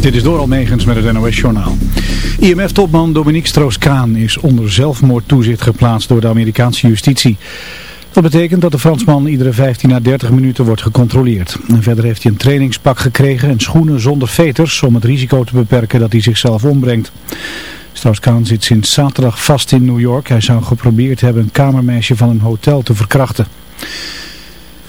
Dit is door Almegens met het NOS-journaal. IMF-topman Dominique Strauss-Kaan is onder zelfmoordtoezicht geplaatst door de Amerikaanse justitie. Dat betekent dat de Fransman iedere 15 à 30 minuten wordt gecontroleerd. En verder heeft hij een trainingspak gekregen en schoenen zonder veters om het risico te beperken dat hij zichzelf ombrengt. Strauss-Kaan zit sinds zaterdag vast in New York. Hij zou geprobeerd hebben een kamermeisje van een hotel te verkrachten.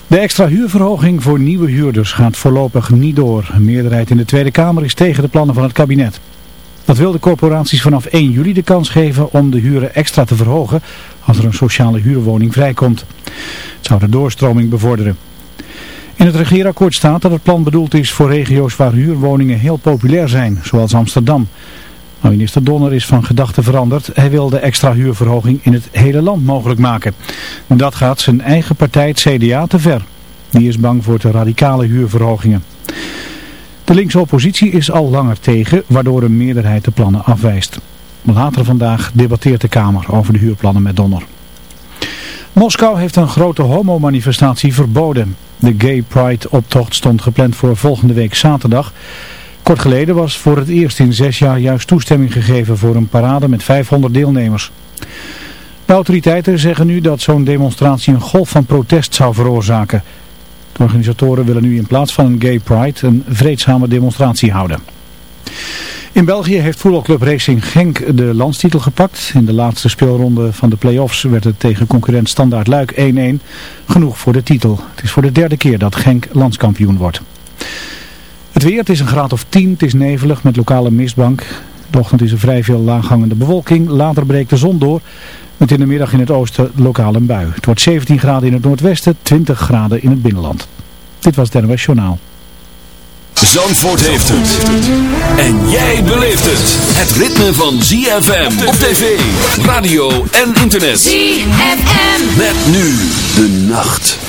De extra huurverhoging voor nieuwe huurders gaat voorlopig niet door. Een meerderheid in de Tweede Kamer is tegen de plannen van het kabinet. Dat wil de corporaties vanaf 1 juli de kans geven om de huren extra te verhogen als er een sociale huurwoning vrijkomt. Het zou de doorstroming bevorderen. In het regeerakkoord staat dat het plan bedoeld is voor regio's waar huurwoningen heel populair zijn, zoals Amsterdam. Maar minister Donner is van gedachten veranderd. Hij wil de extra huurverhoging in het hele land mogelijk maken. Dat gaat zijn eigen partij, het CDA, te ver. Die is bang voor te radicale huurverhogingen. De linkse oppositie is al langer tegen, waardoor een meerderheid de plannen afwijst. Later vandaag debatteert de Kamer over de huurplannen met Donner. Moskou heeft een grote homomanifestatie verboden. De Gay Pride optocht stond gepland voor volgende week zaterdag. Kort geleden was voor het eerst in zes jaar juist toestemming gegeven voor een parade met 500 deelnemers. De autoriteiten zeggen nu dat zo'n demonstratie een golf van protest zou veroorzaken. De organisatoren willen nu in plaats van een gay pride een vreedzame demonstratie houden. In België heeft voetbalclub Racing Genk de landstitel gepakt. In de laatste speelronde van de play-offs werd het tegen concurrent Standaard Luik 1-1. Genoeg voor de titel. Het is voor de derde keer dat Genk landskampioen wordt. Het weer, het is een graad of 10, het is nevelig met lokale mistbank. De ochtend is er vrij veel laaghangende bewolking, later breekt de zon door. Met in de middag in het oosten lokaal een bui. Het wordt 17 graden in het noordwesten, 20 graden in het binnenland. Dit was het NOS Journaal. Zandvoort heeft het. En jij beleeft het. Het ritme van ZFM op tv, radio en internet. ZFM. Met nu de nacht.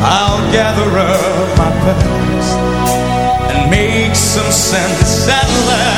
I'll gather up my past and make some sense at last.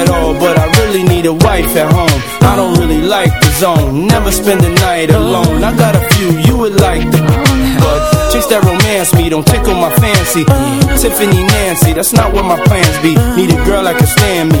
At all, but I really need a wife at home. I don't really like the zone. Never spend the night alone. I got a few you would like the but chase that romance me, don't tickle my fancy. Tiffany Nancy, that's not what my plans be. Need a girl that can stand me,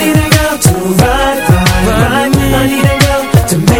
I need a girl to ride, ride, ride. I need a girl to make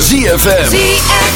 ZFM.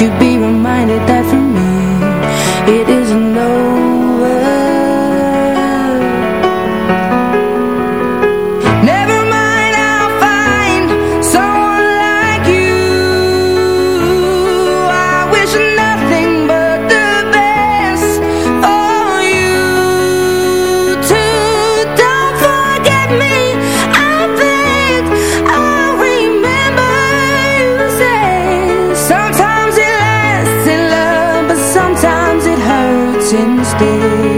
you'd be reminded that from stay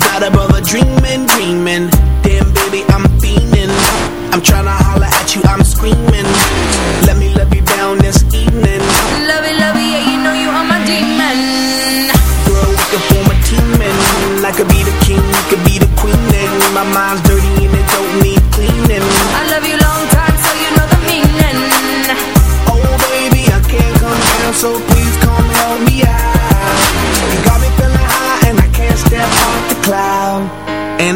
Got a dreaming, dreaming. Damn, baby, I'm fiending. I'm trying to holler at you, I'm screaming. Let me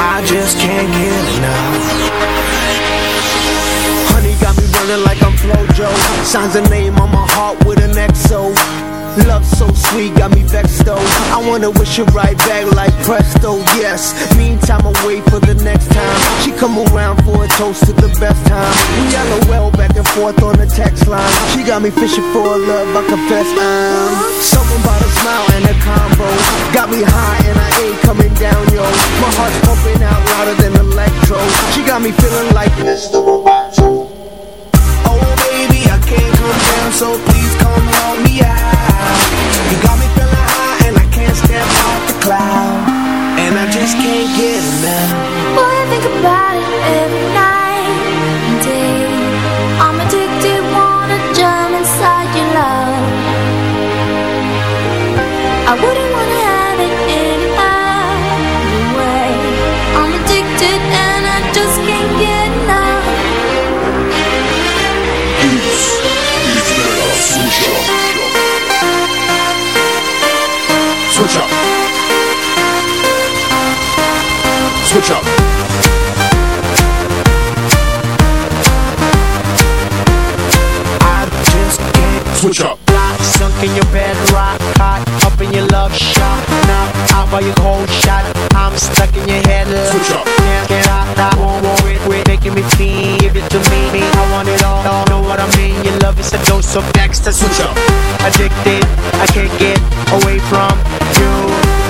I just can't get enough. Honey got me running like I'm Flojo. Signs a name on my heart with an XO. Love so sweet, got me vexed though. I wanna wish her right back like presto, yes. Meantime, I wait for the next time. She come around for a toast to the best time. We LOL back and forth on the text line. She got me fishing for a love, I confess I'm something about a smile and a combo. Got me high louder than electro. She got me feeling like Mr. Roboto. Oh baby, I can't come down, so please come help me out. You got me feeling high and I can't step off the cloud. And I just can't get enough. Boy, I think about it eh. Switch up. I just can't Switch up. Fly, sunk in your bed, rock hot, up in your love shot. Now out by your cold shot, I'm stuck in your head. Love. Switch up. Can't get out, I won't worry, quit making me feel. Give it to me, I want it all. all. Know what I mean? Your love is a dose of extra. Switch up. Addicted, I can't get away from you.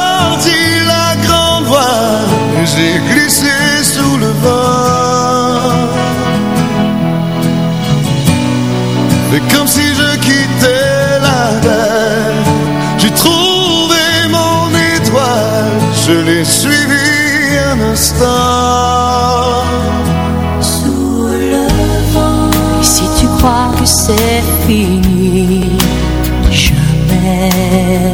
sorti la grande voile j'ai glissé sous le vent. Fais comme si je quittais la mer. J'ai trouvé mon étoile, je l'ai suivi un instant. sous le vent. Et si tu crois que c'est fini, jamais.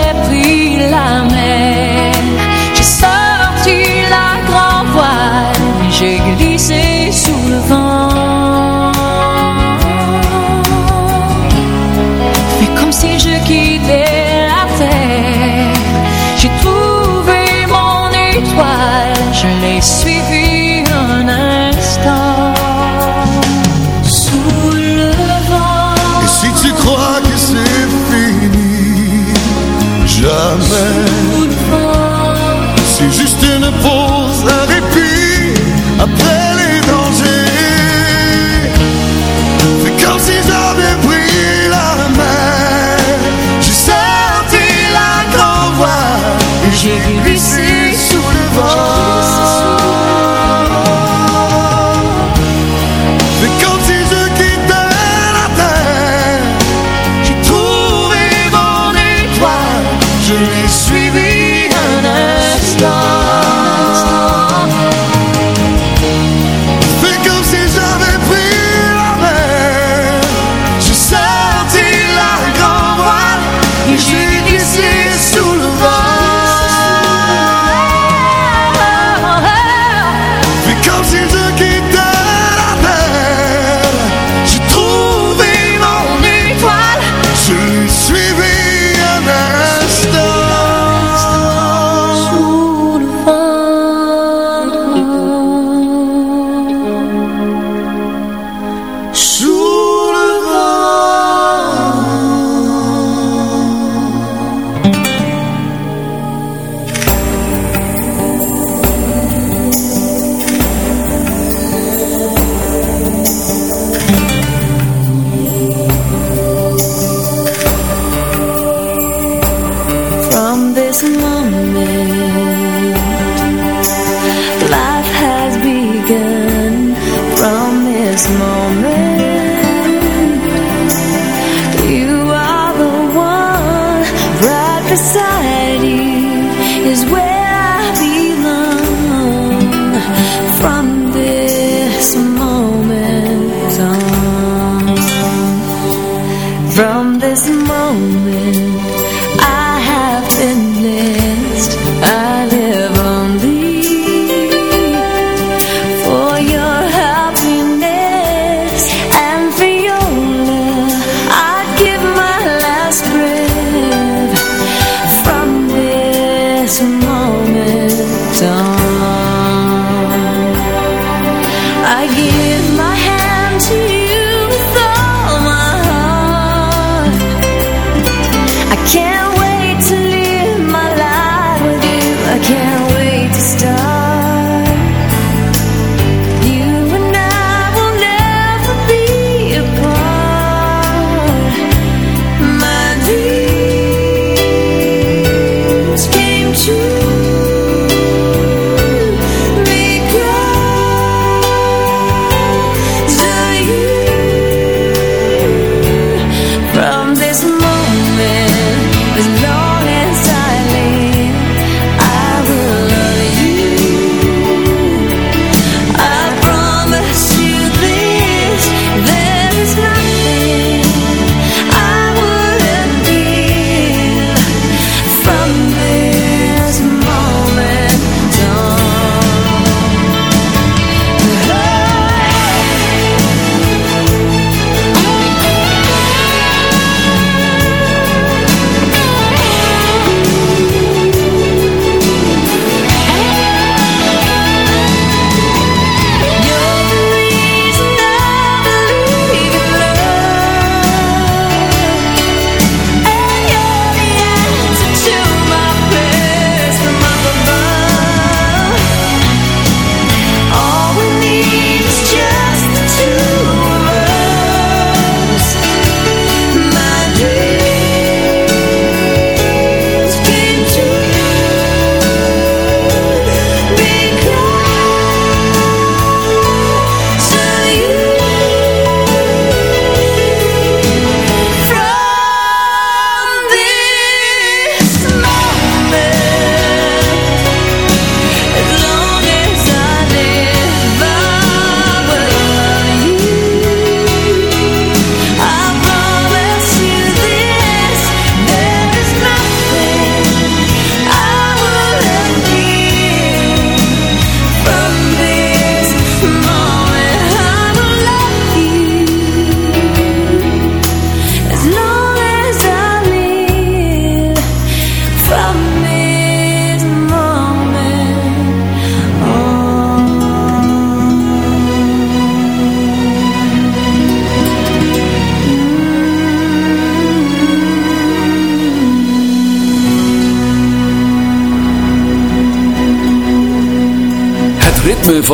我们。this moment.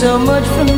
so much from